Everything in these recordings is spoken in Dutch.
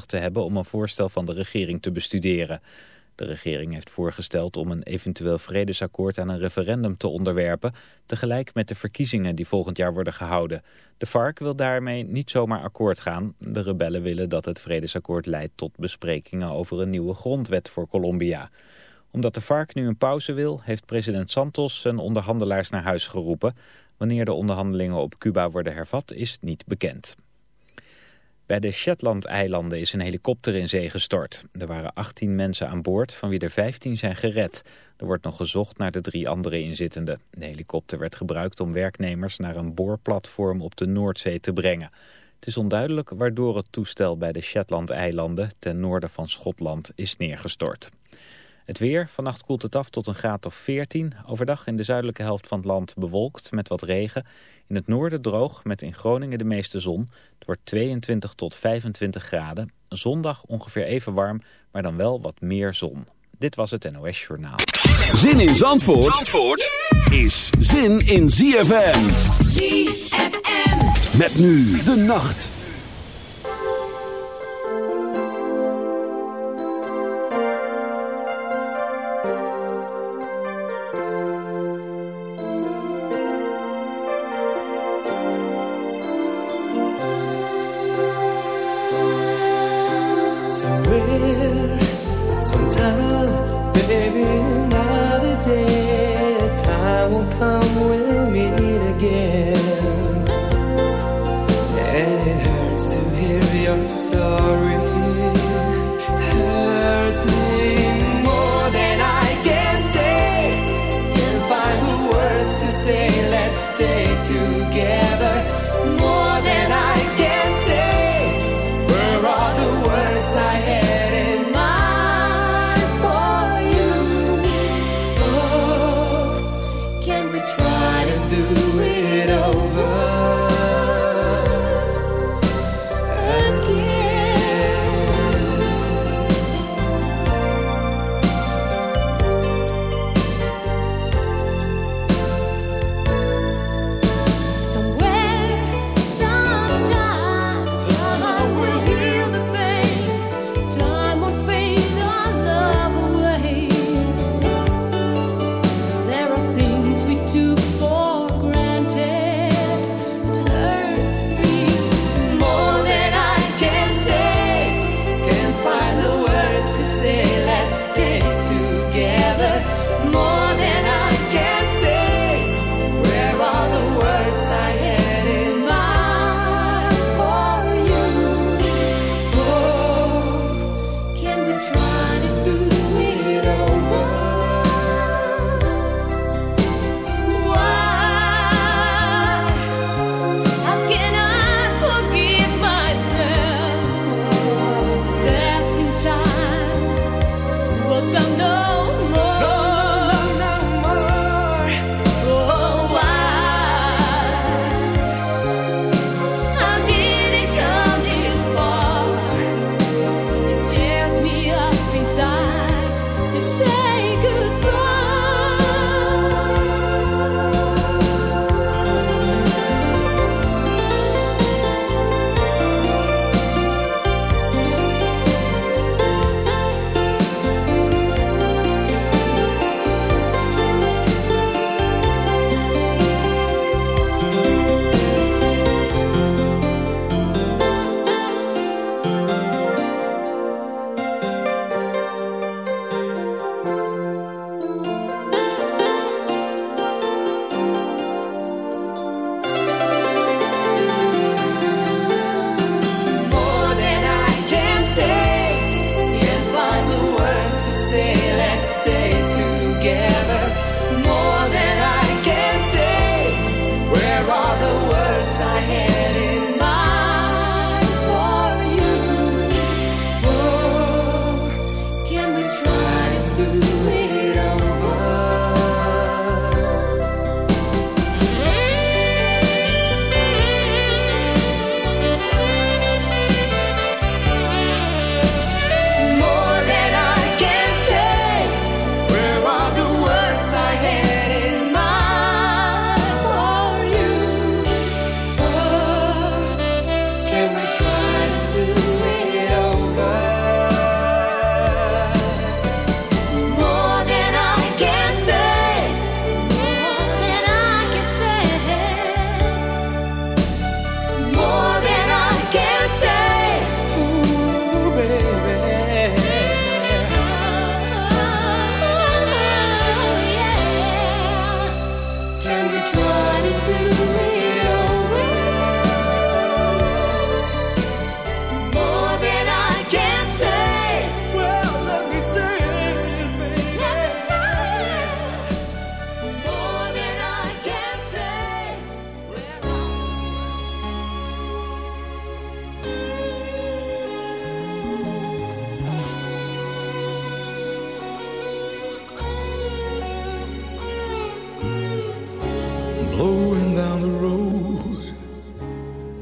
te hebben om een voorstel van de regering te bestuderen. De regering heeft voorgesteld om een eventueel vredesakkoord aan een referendum te onderwerpen, tegelijk met de verkiezingen die volgend jaar worden gehouden. De FARC wil daarmee niet zomaar akkoord gaan. De rebellen willen dat het vredesakkoord leidt tot besprekingen over een nieuwe grondwet voor Colombia. Omdat de FARC nu een pauze wil, heeft president Santos zijn onderhandelaars naar huis geroepen. Wanneer de onderhandelingen op Cuba worden hervat is niet bekend. Bij de Shetland-eilanden is een helikopter in zee gestort. Er waren 18 mensen aan boord, van wie er 15 zijn gered. Er wordt nog gezocht naar de drie andere inzittenden. De helikopter werd gebruikt om werknemers naar een boorplatform op de Noordzee te brengen. Het is onduidelijk waardoor het toestel bij de Shetland-eilanden ten noorden van Schotland is neergestort. Het weer, vannacht koelt het af tot een graad of 14. Overdag in de zuidelijke helft van het land bewolkt met wat regen. In het noorden droog met in Groningen de meeste zon. Het wordt 22 tot 25 graden. Zondag ongeveer even warm, maar dan wel wat meer zon. Dit was het NOS Journaal. Zin in Zandvoort, Zandvoort is zin in ZFM. ZFM. Met nu de nacht.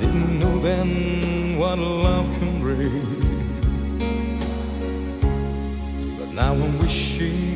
didn't know then what love can bring. But now I'm wishing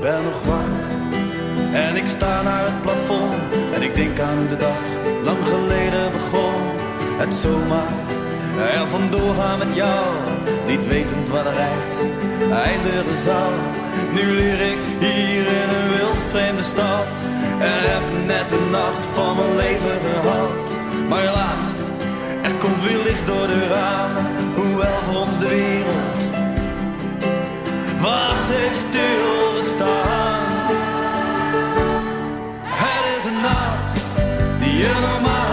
Ik ben nog wakker en ik sta naar het plafond en ik denk aan hoe de dag lang geleden begon. Het zomaar er vandoor gaan met jou, niet wetend waar de reis eindigen zal. Nu leer ik hier in een wild vreemde stad en heb net de nacht van mijn leven gehad. Maar helaas, er komt weer licht door de ramen, hoewel voor ons de wereld wacht heeft done. Had enough. The end of my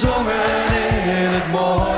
bezongen in het mooiste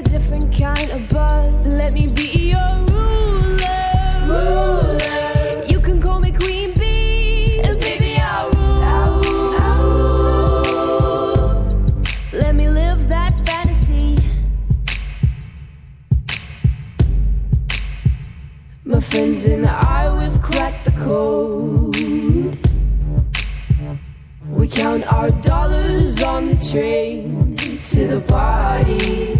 a different kind of buzz. Let me be your ruler. ruler. You can call me Queen Bee. And rule. Let me live that fantasy. My friends and I, we've cracked the code. We count our dollars on the train to the party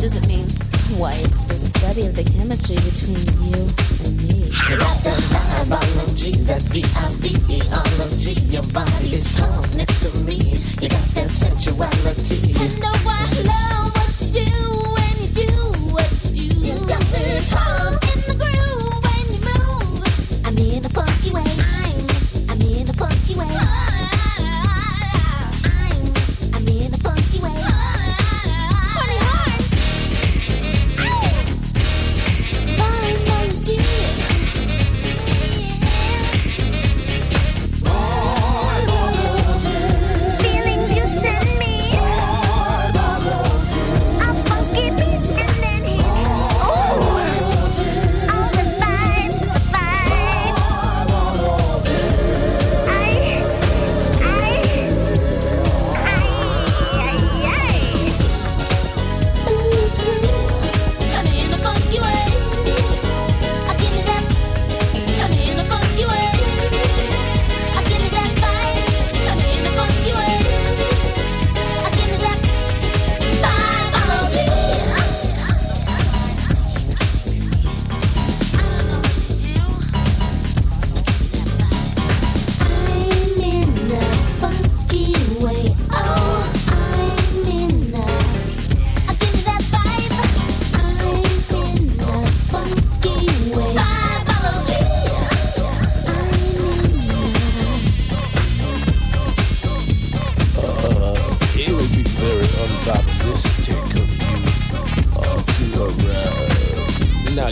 does it mean why it's the study of the chemistry between you and me. Got the biology, that V-I-V-E-R-O-G. Your body is calm next to me. You got that sensuality. You know I love what you do when you do what you do. You got me calm.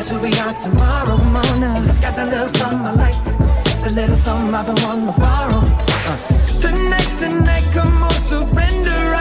guess we'll be on tomorrow Mona. Got that little something I like, the little something I've been wanting to borrow. Uh. Tonight's the night, come on, surrender.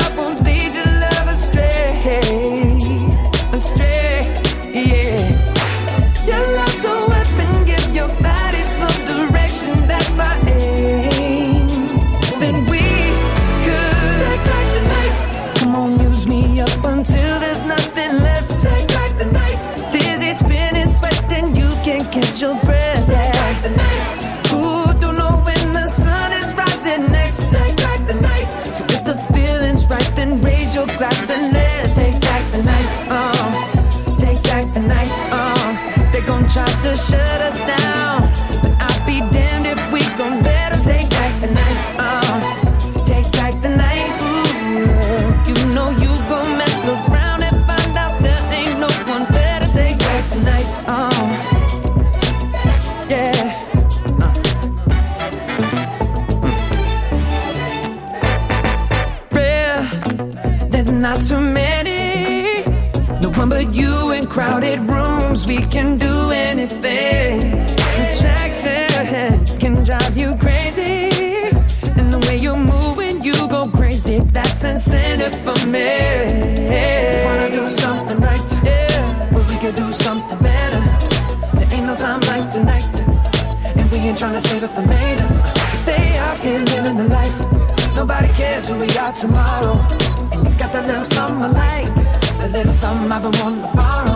tomorrow. And you got that little something I like, that little something I've been wanting to borrow.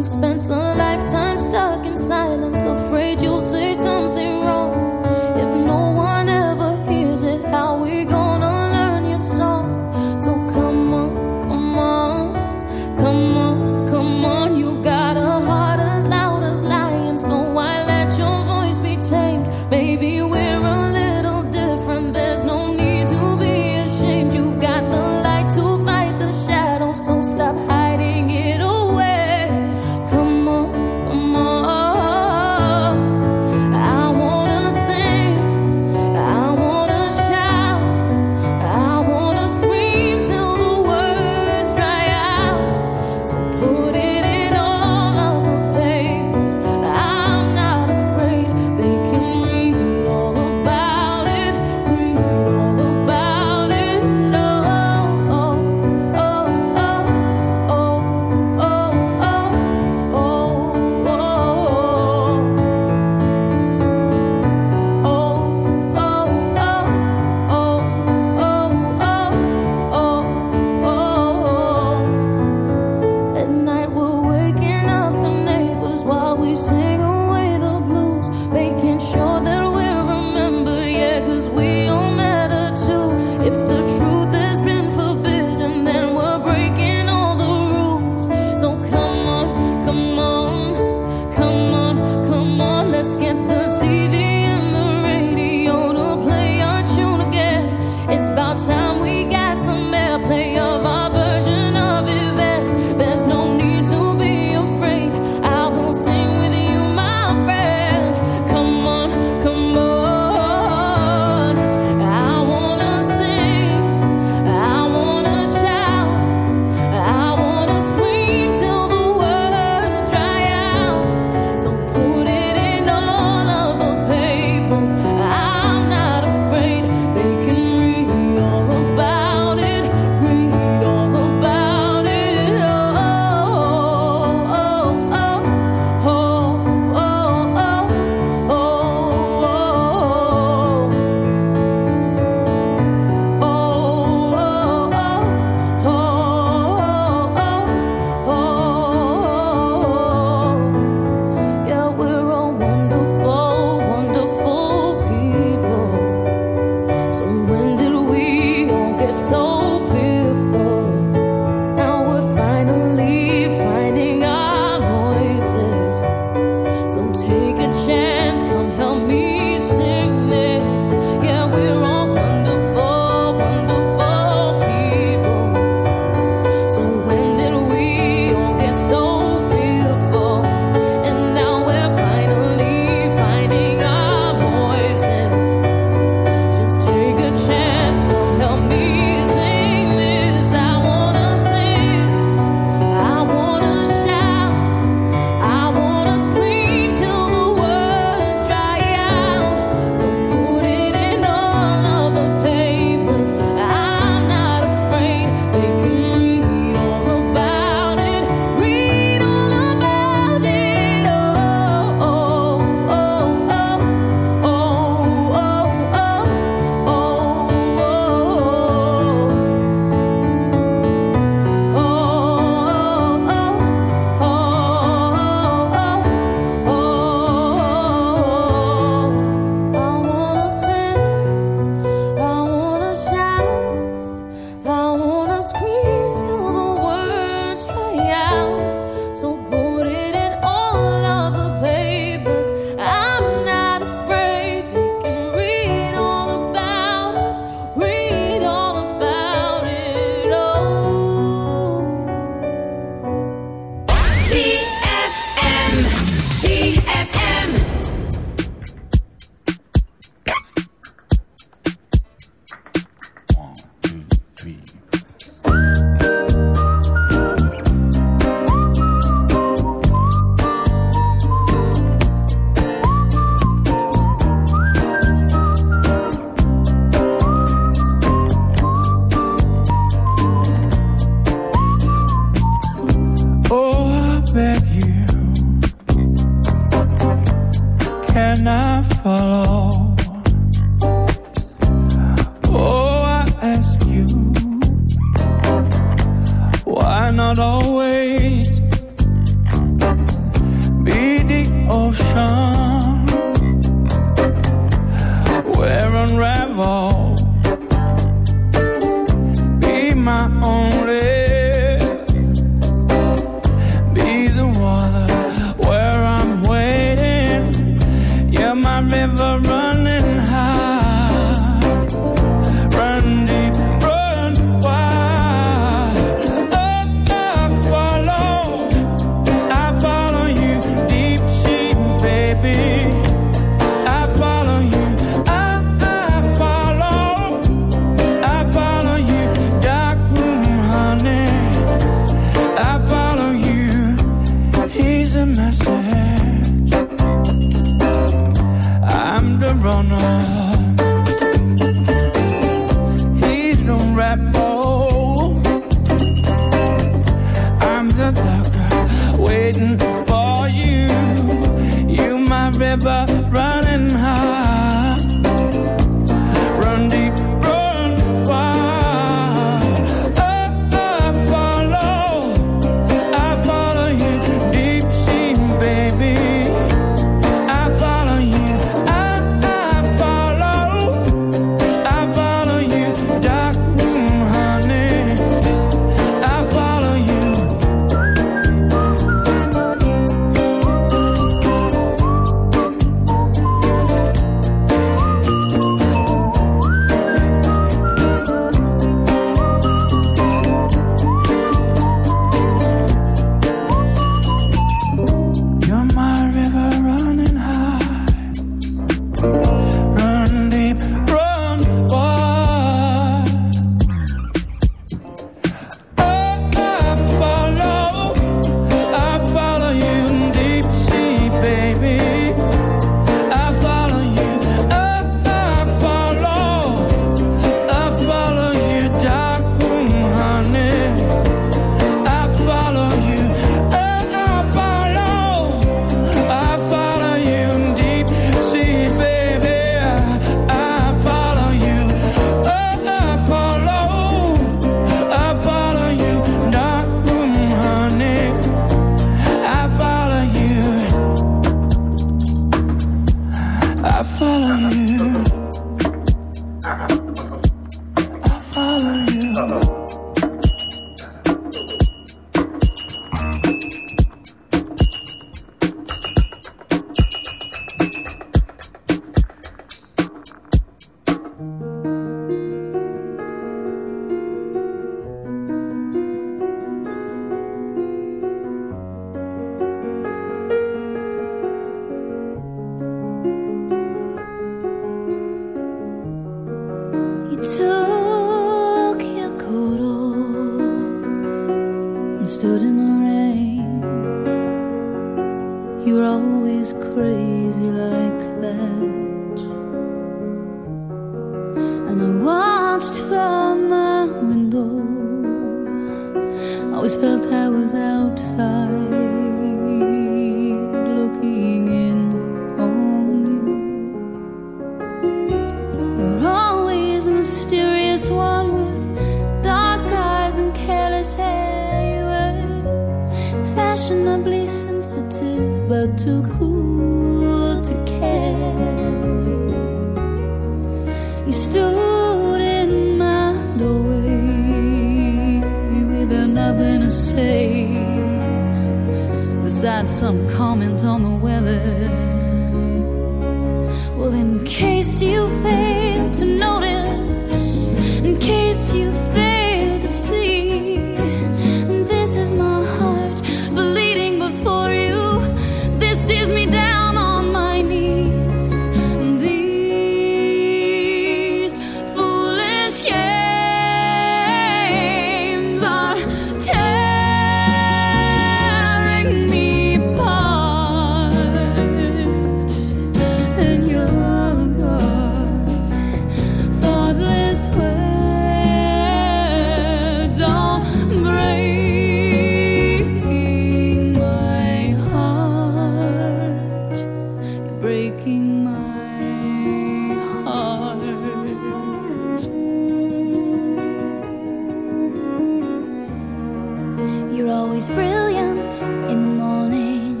brilliant in the morning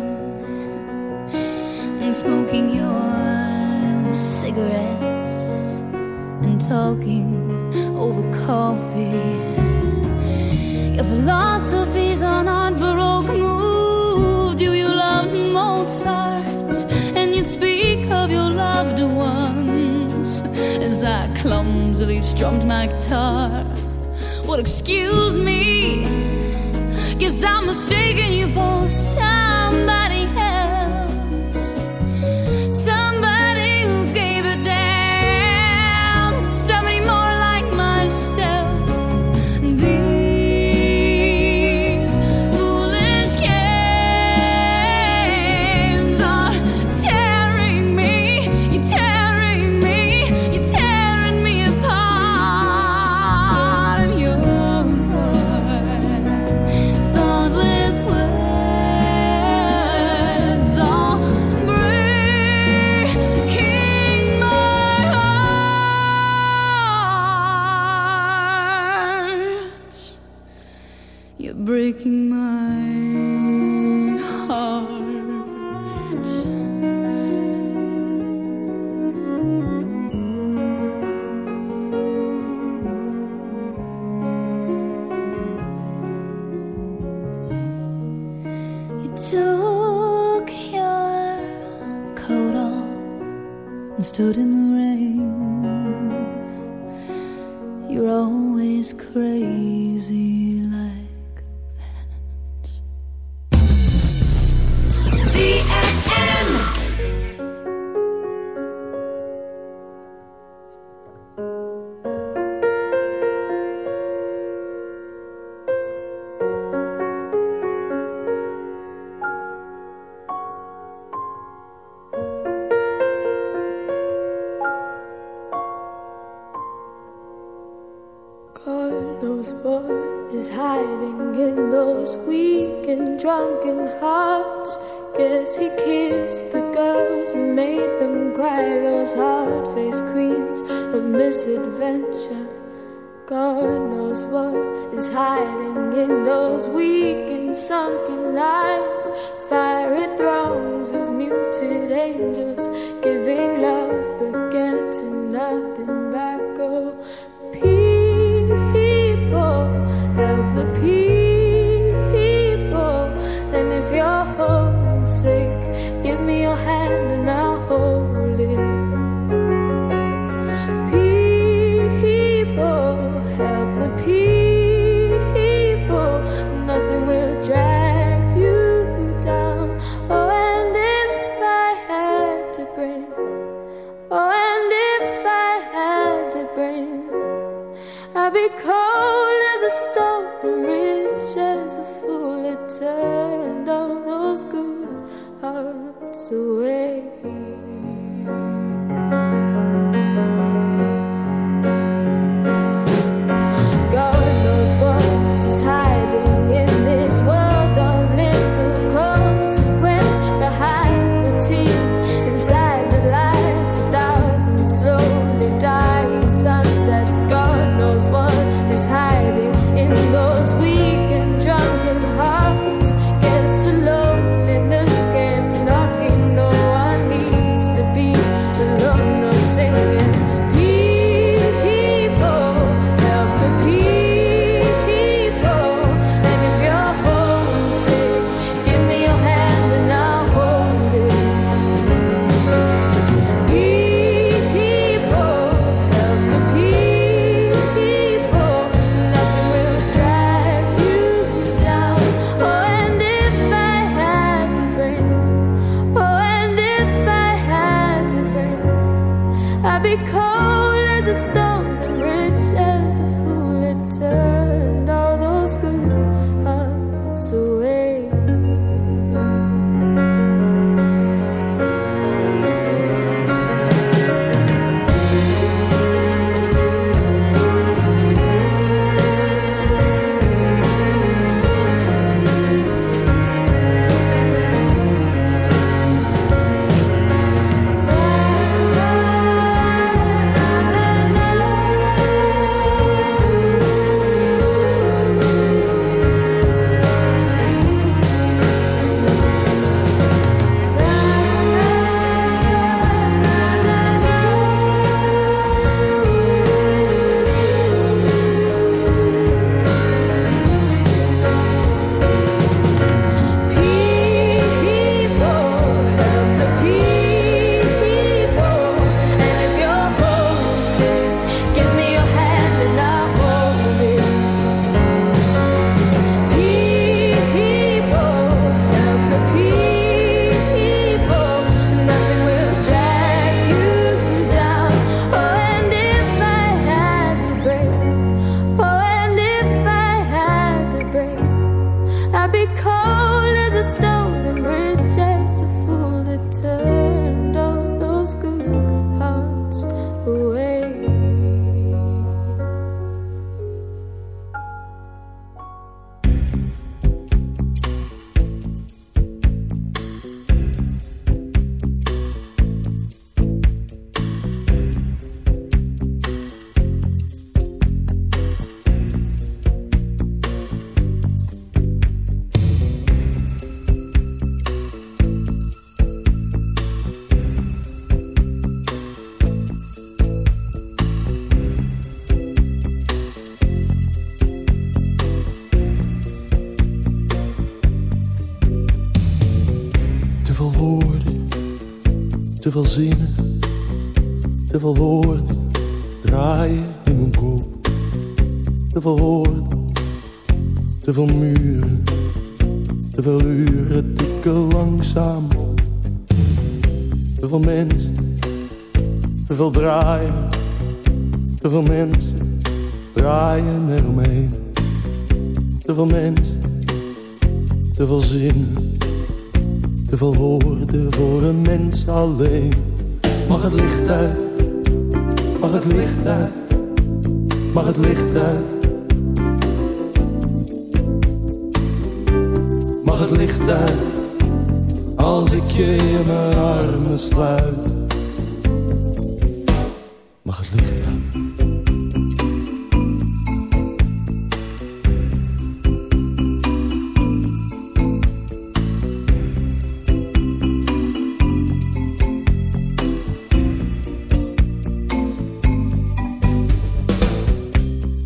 and smoking your cigarettes and talking over coffee. Your philosophy's on art baroque move. Do you love Mozart? And you'd speak of your loved ones as I clumsily strummed my guitar. Well, excuse me mistaken you for someone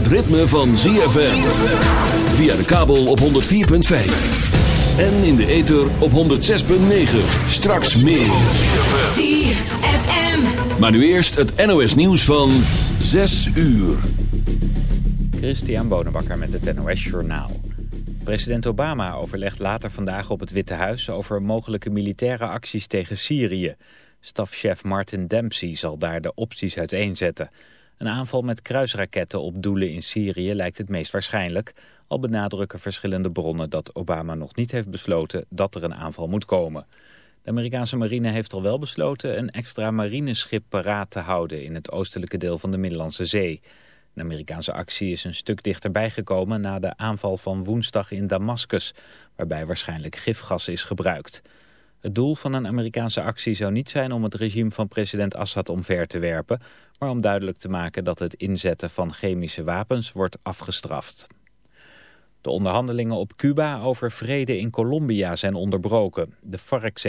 Het ritme van ZFM. Via de kabel op 104.5. En in de ether op 106.9. Straks meer. ZFM. Maar nu eerst het NOS nieuws van 6 uur. Christian Bonenbakker met het NOS Journaal. President Obama overlegt later vandaag op het Witte Huis over mogelijke militaire acties tegen Syrië. Stafchef Martin Dempsey zal daar de opties uiteenzetten. Een aanval met kruisraketten op doelen in Syrië lijkt het meest waarschijnlijk. Al benadrukken verschillende bronnen dat Obama nog niet heeft besloten dat er een aanval moet komen. De Amerikaanse marine heeft al wel besloten een extra marineschip paraat te houden in het oostelijke deel van de Middellandse Zee. De Amerikaanse actie is een stuk dichterbij gekomen na de aanval van woensdag in Damascus, waarbij waarschijnlijk gifgas is gebruikt. Het doel van een Amerikaanse actie zou niet zijn om het regime van president Assad omver te werpen, maar om duidelijk te maken dat het inzetten van chemische wapens wordt afgestraft. De onderhandelingen op Cuba over vrede in Colombia zijn onderbroken. De FARC zegt